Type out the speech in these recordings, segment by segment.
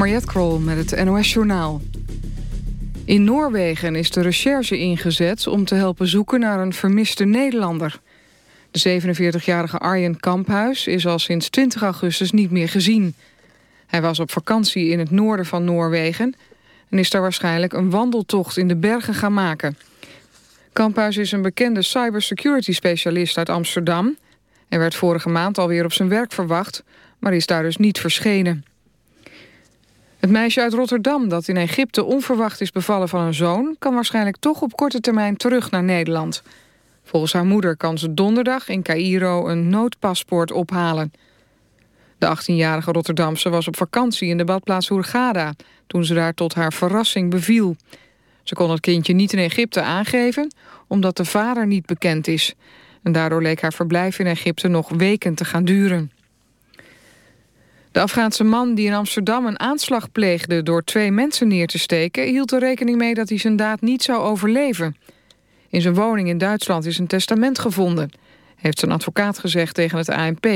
Mariette Krol met het NOS Journaal. In Noorwegen is de recherche ingezet om te helpen zoeken naar een vermiste Nederlander. De 47-jarige Arjen Kamphuis is al sinds 20 augustus niet meer gezien. Hij was op vakantie in het noorden van Noorwegen... en is daar waarschijnlijk een wandeltocht in de bergen gaan maken. Kamphuis is een bekende cybersecurity specialist uit Amsterdam... en werd vorige maand alweer op zijn werk verwacht... maar is daar dus niet verschenen. Het meisje uit Rotterdam dat in Egypte onverwacht is bevallen van een zoon... kan waarschijnlijk toch op korte termijn terug naar Nederland. Volgens haar moeder kan ze donderdag in Cairo een noodpaspoort ophalen. De 18-jarige Rotterdamse was op vakantie in de badplaats Hurghada... toen ze daar tot haar verrassing beviel. Ze kon het kindje niet in Egypte aangeven... omdat de vader niet bekend is. En daardoor leek haar verblijf in Egypte nog weken te gaan duren. De Afghaanse man die in Amsterdam een aanslag pleegde... door twee mensen neer te steken... hield er rekening mee dat hij zijn daad niet zou overleven. In zijn woning in Duitsland is een testament gevonden... heeft zijn advocaat gezegd tegen het ANP.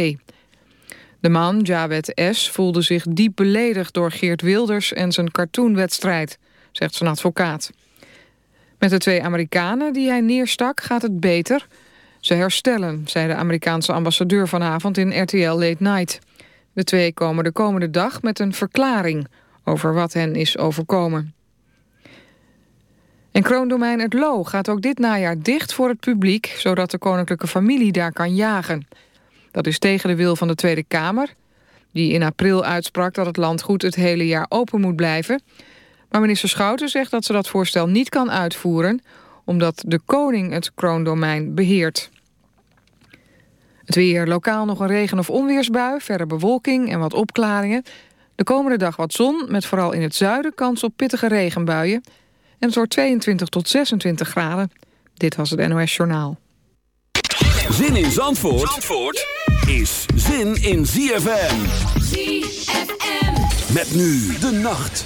De man, Jawed S., voelde zich diep beledigd door Geert Wilders... en zijn cartoonwedstrijd, zegt zijn advocaat. Met de twee Amerikanen die hij neerstak gaat het beter. Ze herstellen, zei de Amerikaanse ambassadeur vanavond in RTL Late Night... De twee komen de komende dag met een verklaring over wat hen is overkomen. En kroondomein Het Loo gaat ook dit najaar dicht voor het publiek... zodat de koninklijke familie daar kan jagen. Dat is tegen de wil van de Tweede Kamer... die in april uitsprak dat het landgoed het hele jaar open moet blijven. Maar minister Schouten zegt dat ze dat voorstel niet kan uitvoeren... omdat de koning het kroondomein beheert. Het weer lokaal nog een regen- of onweersbui, verder bewolking en wat opklaringen. De komende dag wat zon, met vooral in het zuiden kans op pittige regenbuien. En het wordt 22 tot 26 graden. Dit was het NOS Journaal. Zin in Zandvoort, Zandvoort is zin in ZFM. ZFM. Met nu de nacht.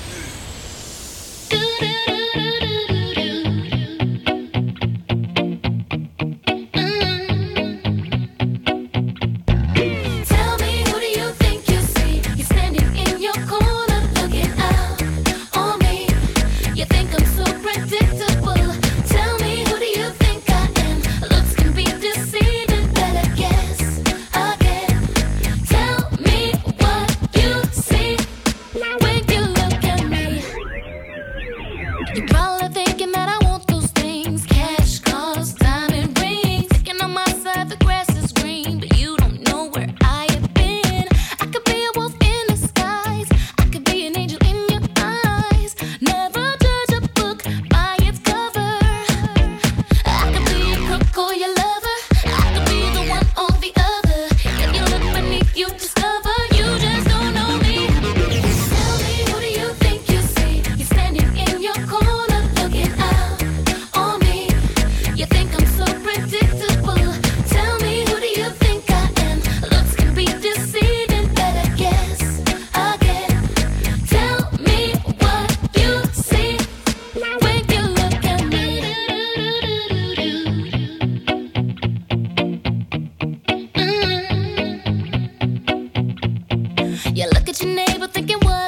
You look at your neighbor thinking, what?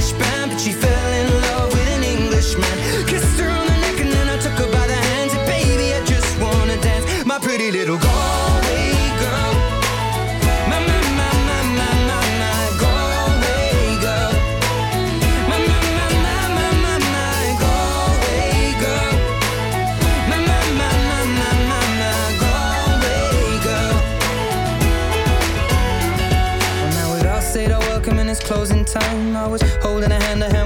Irish band, but she fell in love with an Englishman. Kissed her on the neck and then I took her by the hands. And baby, I just wanna dance, my pretty little Galway girl. My, my, my, my, my, my, my Galway girl. My, my, my, my, my, my, my Galway girl. My, my, my, my, my, my, my Galway girl. Well, now welcome it's closing time. I was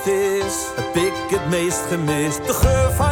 is, heb ik het meest gemist. De geur van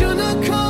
shouldn't have.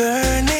Burning